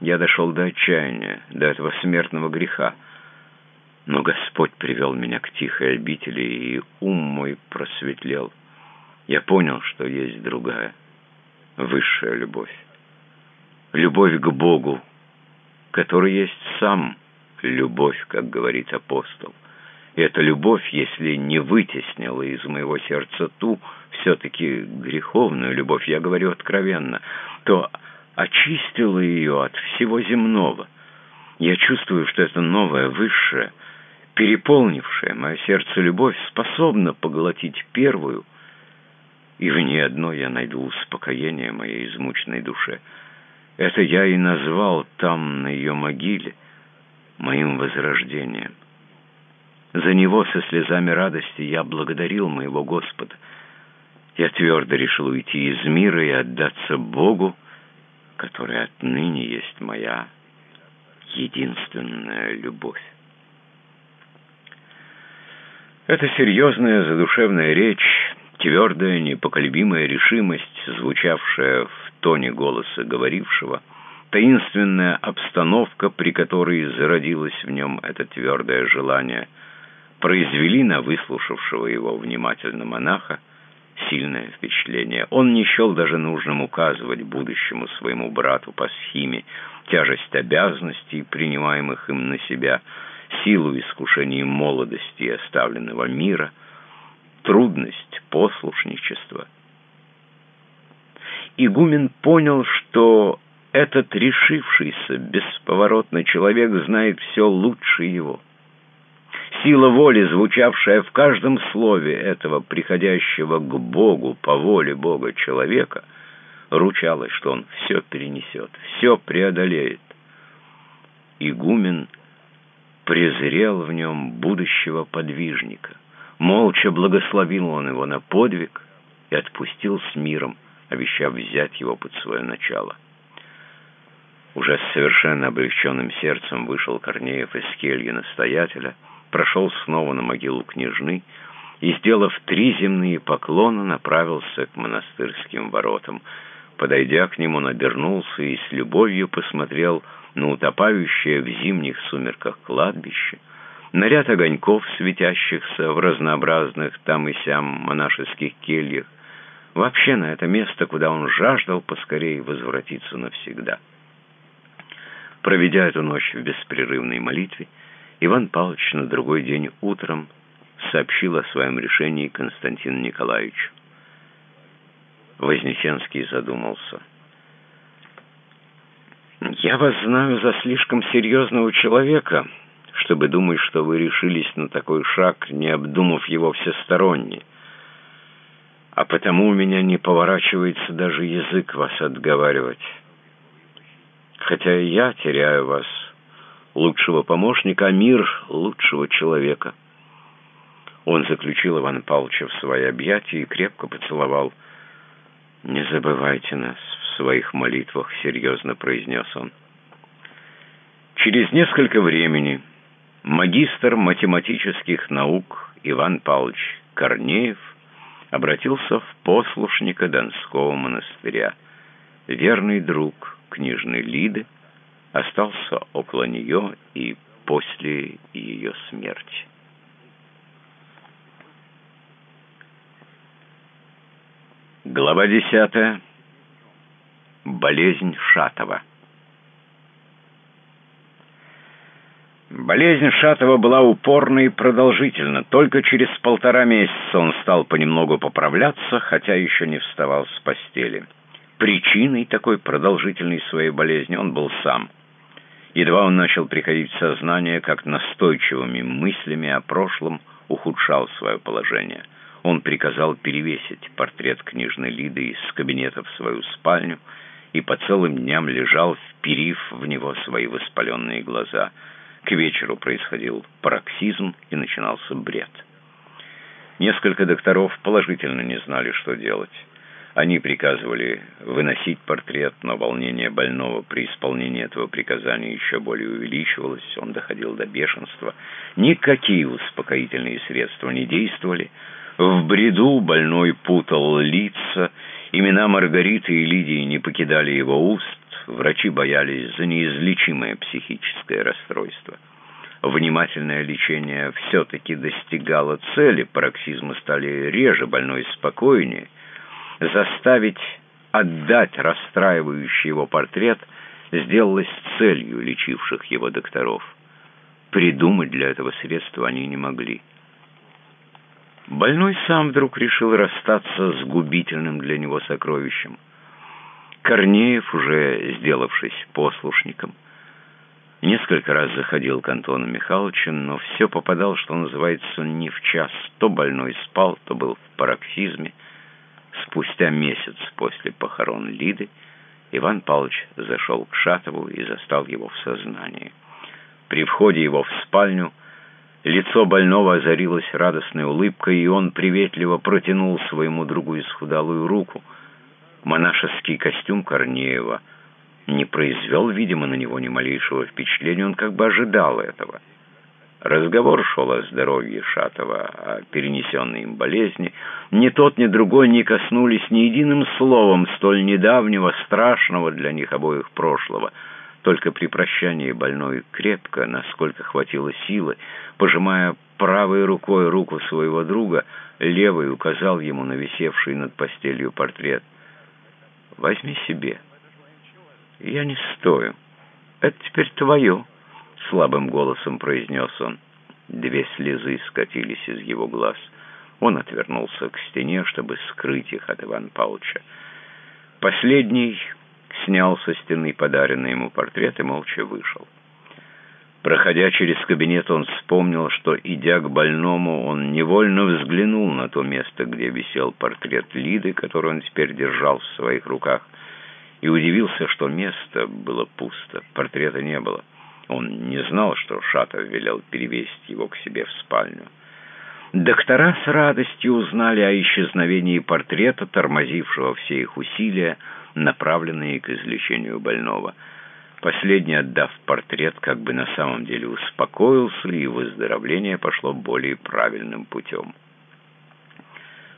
Я дошел до отчаяния, до этого смертного греха. Но Господь привел меня к тихой обители, и ум мой просветлел. Я понял, что есть другая, высшая любовь. Любовь к Богу, который есть сам любовь, как говорит апостол. И эта любовь, если не вытеснила из моего сердца ту, все-таки греховную любовь, я говорю откровенно, то очистила ее от всего земного. Я чувствую, что эта новая, высшая, переполнившая мое сердце любовь способна поглотить первую, и в ней одной я найду успокоение моей измученной душе. Это я и назвал там, на ее могиле, моим возрождением. За него со слезами радости я благодарил моего Господа. Я твердо решил уйти из мира и отдаться Богу, который отныне есть моя единственная любовь. Эта серьезная задушевная речь, твердая, непоколебимая решимость, звучавшая в тоне голоса говорившего, таинственная обстановка, при которой зародилось в нем это твердое желание – произвели на выслушавшего его внимательно монаха сильное впечатление. Он не счел даже нужным указывать будущему своему брату по схеме тяжесть обязанностей, принимаемых им на себя, силу искушений молодости и оставленного мира, трудность послушничества. Игумен понял, что этот решившийся бесповоротный человек знает все лучше его сила воли, звучавшая в каждом слове этого приходящего к Богу по воле Бога человека, ручалась, что он все перенесет, все преодолеет. Игумен презрел в нем будущего подвижника. Молча благословил он его на подвиг и отпустил с миром, обещав взять его под свое начало. Уже с совершенно облегченным сердцем вышел Корнеев из кельи настоятеля, прошел снова на могилу княжны и, сделав три земные поклона, направился к монастырским воротам. Подойдя к нему, он обернулся и с любовью посмотрел на утопающее в зимних сумерках кладбище, на ряд огоньков, светящихся в разнообразных там и сям монашеских кельях, вообще на это место, куда он жаждал поскорее возвратиться навсегда. Проведя эту ночь в беспрерывной молитве, Иван Павлович на другой день утром сообщил о своем решении Константину Николаевичу. Вознесенский задумался. «Я вас знаю за слишком серьезного человека, чтобы думать, что вы решились на такой шаг, не обдумав его всесторонне. А потому у меня не поворачивается даже язык вас отговаривать» хотя и я теряю вас, лучшего помощника, а мир лучшего человека». Он заключил Ивана Павловича в свои объятия и крепко поцеловал. «Не забывайте нас в своих молитвах», — серьезно произнес он. Через несколько времени магистр математических наук Иван Павлович Корнеев обратился в послушника Донского монастыря, верный друг книжной Лиды, остался около нее и после ее смерти. Глава десятая. Болезнь Шатова. Болезнь Шатова была упорна и продолжительна. Только через полтора месяца он стал понемногу поправляться, хотя еще не вставал с постели. Причиной такой продолжительной своей болезни он был сам. Едва он начал приходить в сознание, как настойчивыми мыслями о прошлом ухудшал свое положение. Он приказал перевесить портрет книжной Лиды из кабинета в свою спальню и по целым дням лежал, вперив в него свои воспаленные глаза. К вечеру происходил пароксизм и начинался бред. Несколько докторов положительно не знали, что делать. Они приказывали выносить портрет, но волнение больного при исполнении этого приказания еще более увеличивалось, он доходил до бешенства. Никакие успокоительные средства не действовали. В бреду больной путал лица, имена Маргариты и Лидии не покидали его уст, врачи боялись за неизлечимое психическое расстройство. Внимательное лечение все-таки достигало цели, пароксизмы стали реже, больной спокойнее – заставить отдать расстраивающий его портрет сделалось целью лечивших его докторов. Придумать для этого средства они не могли. Больной сам вдруг решил расстаться с губительным для него сокровищем. Корнеев, уже сделавшись послушником, несколько раз заходил к Антону Михайловичу, но все попадал, что называется, не в час. То больной спал, то был в пароксизме, Спустя месяц после похорон Лиды Иван Павлович зашел к Шатову и застал его в сознании. При входе его в спальню лицо больного озарилось радостной улыбкой, и он приветливо протянул своему другу исхудалую руку. Монашеский костюм Корнеева не произвел, видимо, на него ни малейшего впечатления, он как бы ожидал этого. Разговор шел о здоровье Шатова, о перенесенной им болезни. Ни тот, ни другой не коснулись ни единым словом столь недавнего, страшного для них обоих прошлого. Только при прощании больной крепко, насколько хватило силы, пожимая правой рукой руку своего друга, левой указал ему на висевший над постелью портрет. «Возьми себе. Я не стою. Это теперь твое». — слабым голосом произнес он. Две слезы скатились из его глаз. Он отвернулся к стене, чтобы скрыть их от Ивана Павловича. Последний снял со стены подаренный ему портрет и молча вышел. Проходя через кабинет, он вспомнил, что, идя к больному, он невольно взглянул на то место, где висел портрет Лиды, который он теперь держал в своих руках, и удивился, что место было пусто, портрета не было. Он не знал, что Шатов велел перевесить его к себе в спальню. Доктора с радостью узнали о исчезновении портрета, тормозившего все их усилия, направленные к излечению больного. Последний, отдав портрет, как бы на самом деле успокоился, и выздоровление пошло более правильным путем.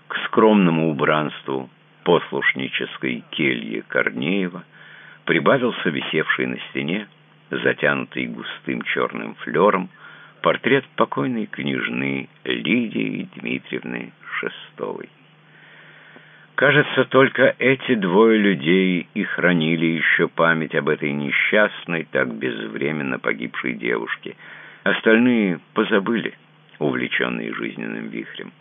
К скромному убранству послушнической кельи Корнеева прибавился висевший на стене, затянутый густым черным флером, портрет покойной княжны Лидии Дмитриевны Шестовой. Кажется, только эти двое людей и хранили еще память об этой несчастной, так безвременно погибшей девушке. Остальные позабыли, увлеченные жизненным вихрем.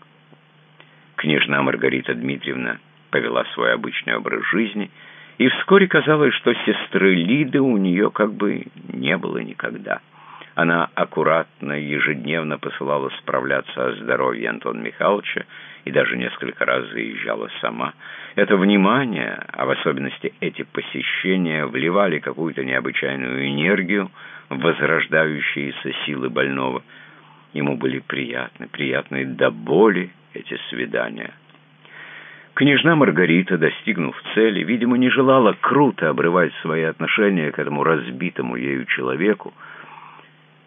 Княжна Маргарита Дмитриевна повела свой обычный образ жизни, и вскоре казалось, что сестры Лиды у нее как бы не было никогда. Она аккуратно, ежедневно посылала справляться о здоровье Антона Михайловича и даже несколько раз заезжала сама. Это внимание, а в особенности эти посещения, вливали какую-то необычайную энергию в возрождающиеся силы больного. Ему были приятны, приятны до боли эти свидания. Княжна Маргарита, достигнув цели, видимо, не желала круто обрывать свои отношения к этому разбитому ею человеку,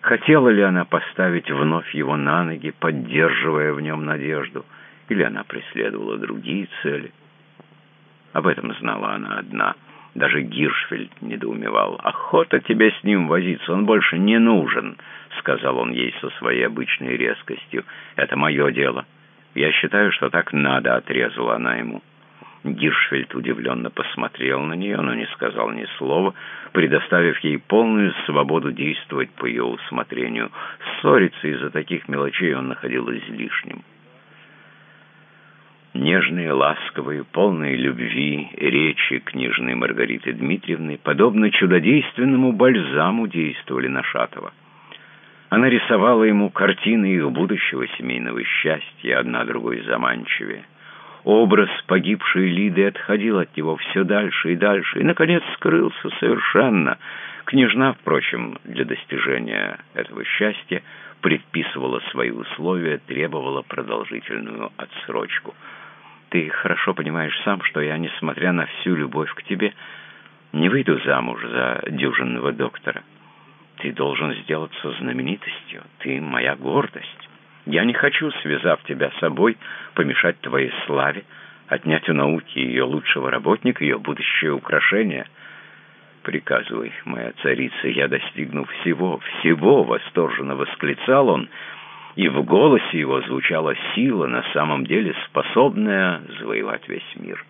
Хотела ли она поставить вновь его на ноги, поддерживая в нем надежду, или она преследовала другие цели? Об этом знала она одна. Даже Гиршфельд недоумевал. «Охота тебе с ним возиться, он больше не нужен», — сказал он ей со своей обычной резкостью. «Это мое дело. Я считаю, что так надо», — отрезала она ему. Гиршфельд удивленно посмотрел на нее, но не сказал ни слова, предоставив ей полную свободу действовать по ее усмотрению. Ссориться из-за таких мелочей он находил излишним. Нежные, ласковые, полные любви речи княжны Маргариты Дмитриевны, подобно чудодейственному бальзаму, действовали на Шатова. Она рисовала ему картины их будущего семейного счастья, одна другой заманчивее. Образ погибшей Лиды отходил от него все дальше и дальше, и, наконец, скрылся совершенно. Княжна, впрочем, для достижения этого счастья предписывала свои условия, требовала продолжительную отсрочку. «Ты хорошо понимаешь сам, что я, несмотря на всю любовь к тебе, не выйду замуж за дюжинного доктора. Ты должен сделаться знаменитостью, ты моя гордость». Я не хочу, связав тебя с собой, помешать твоей славе, отнять у науки ее лучшего работника, ее будущее украшение. Приказывай, моя царица, я достигну всего, всего, восторженно восклицал он, и в голосе его звучала сила, на самом деле способная завоевать весь мир.